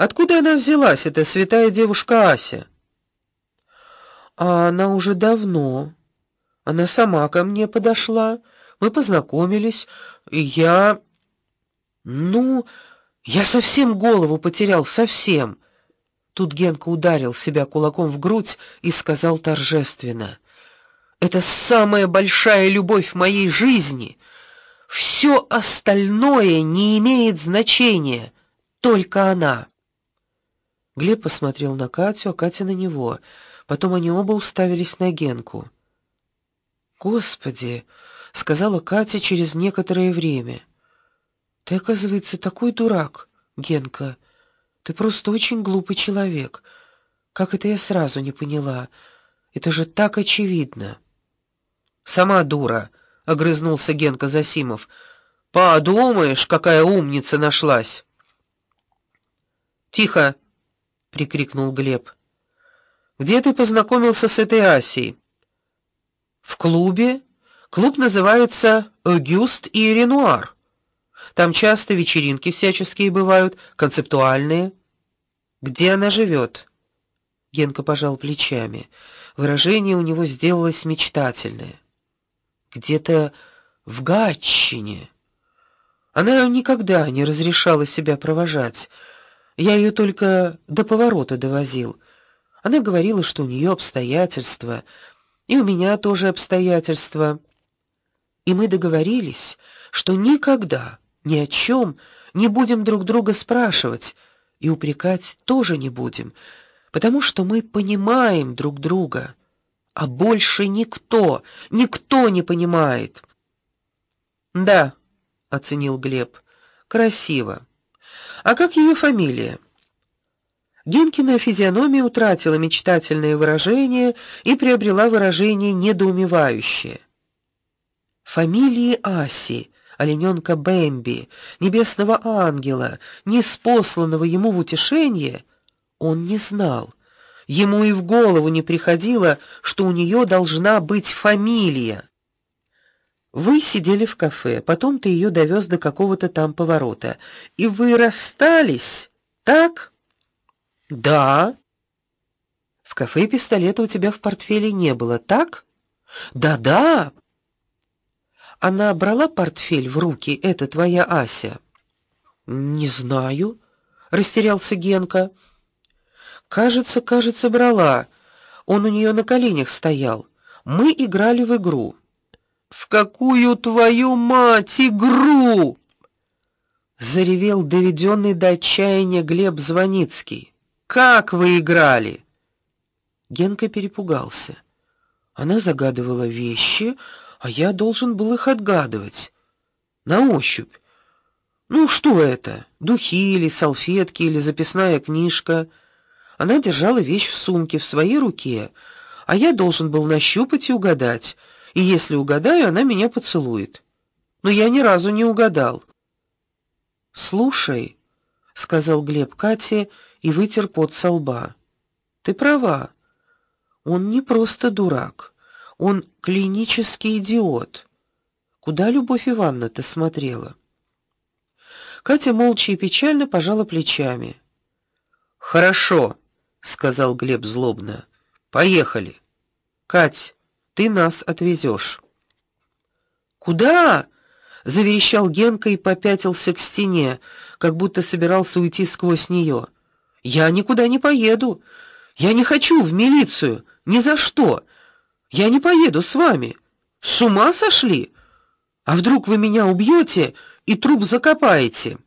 Откуда она взялась, эта святая девушка Ася? А она уже давно. Она сама ко мне подошла, мы познакомились, и я ну, я совсем голову потерял, совсем. Тут Генка ударил себя кулаком в грудь и сказал торжественно: "Это самая большая любовь в моей жизни. Все остальное не имеет значения, только она". Глеб посмотрел на Катю, а Катя на него. Потом они оба уставились на Генку. "Господи", сказала Катя через некоторое время. "Ты, оказывается, такой дурак, Генка. Ты просто очень глупый человек. Как это я сразу не поняла? Это же так очевидно. Сама дура, огрызнулся Генка Засимов. Подумаешь, какая умница нашлась. Тихо, прикрикнул Глеб. Где ты познакомился с этой Асей? В клубе. Клуб называется Огюст и Ренуар. Там часто вечеринки всяческие бывают, концептуальные. Где она живет? Генка пожал плечами. Выражение у него сделалось мечтательное. Где-то в Гатчине. Она никогда не разрешала себя провожать. Я ее только до поворота довозил. Она говорила, что у нее обстоятельства, и у меня тоже обстоятельства. И мы договорились, что никогда ни о чем не будем друг друга спрашивать и упрекать тоже не будем, потому что мы понимаем друг друга, а больше никто, никто не понимает. Да, оценил Глеб. Красиво. А как ее фамилия? Генкина физиономия утратила мечтательное выражение и приобрела выражение недоумевающее. Фамилии Аси олененка Бэмби, небесного ангела, неспосланного ему в утешение, он не знал. Ему и в голову не приходило, что у нее должна быть фамилия. Вы сидели в кафе, потом ты ее довез до какого-то там поворота, и вы расстались, так? Да. В кафе пистолета у тебя в портфеле не было, так? Да-да, она брала портфель в руки, это твоя Ася? Не знаю, растерялся Генка. Кажется, кажется, брала. Он у нее на коленях стоял. Мы играли в игру. В какую твою мать игру? заревел доведенный до отчаяния Глеб Звоницкий. Как вы играли? Генка перепугался. Она загадывала вещи, а я должен был их отгадывать. На ощупь. Ну что это? Духи или салфетки или записная книжка? Она держала вещь в сумке в своей руке, а я должен был нащупать и угадать. И если угадаю, она меня поцелует. Но я ни разу не угадал. Слушай, сказал Глеб Кате и вытер пот со лба. Ты права. Он не просто дурак. Он клинический идиот. Куда Любовь Ивановна-то смотрела? Катя молча и печально пожала плечами. Хорошо, сказал Глеб злобно. Поехали. Кать, ты нас отвезешь. Куда? заверещал Генка и попятился к стене, как будто собирался уйти сквозь нее. Я никуда не поеду. Я не хочу в милицию, ни за что. Я не поеду с вами. С ума сошли? А вдруг вы меня убьете и труп закопаете?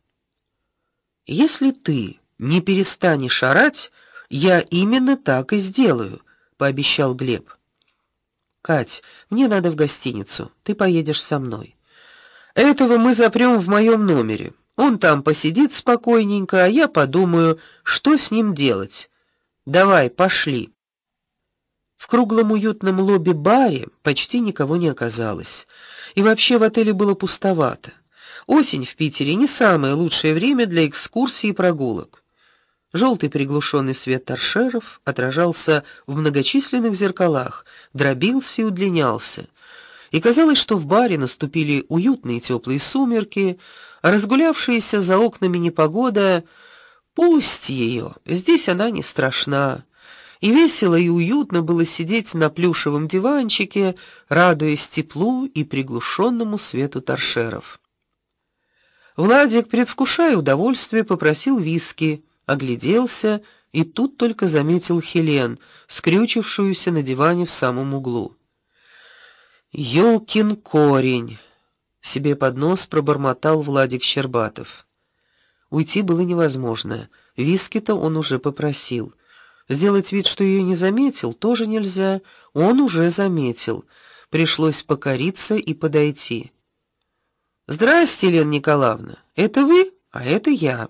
Если ты не перестанешь орать, я именно так и сделаю, пообещал Глеб. Кать, мне надо в гостиницу. Ты поедешь со мной. Этого мы запрем в моем номере. Он там посидит спокойненько, а я подумаю, что с ним делать. Давай, пошли. В круглом уютном лобби-баре почти никого не оказалось. И вообще в отеле было пустовато. Осень в Питере не самое лучшее время для экскурсий и прогулок. Желтый приглушенный свет торшеров отражался в многочисленных зеркалах, дробился и удлинялся. И казалось, что в баре наступили уютные теплые сумерки, а разгулявшаяся за окнами непогода Пусть ее, здесь она не страшна. И весело и уютно было сидеть на плюшевом диванчике, радуясь теплу и приглушенному свету торшеров. Владик, предвкушая удовольствие, попросил виски, огляделся и тут только заметил Хелен, скрючившуюся на диване в самом углу. Ёлкин корень, себе под нос пробормотал Владик Щербатов. Уйти было невозможно. Виски-то он уже попросил. Сделать вид, что ее не заметил, тоже нельзя. Он уже заметил. Пришлось покориться и подойти. Здравствуйте, Елена Николаевна. Это вы? А это я.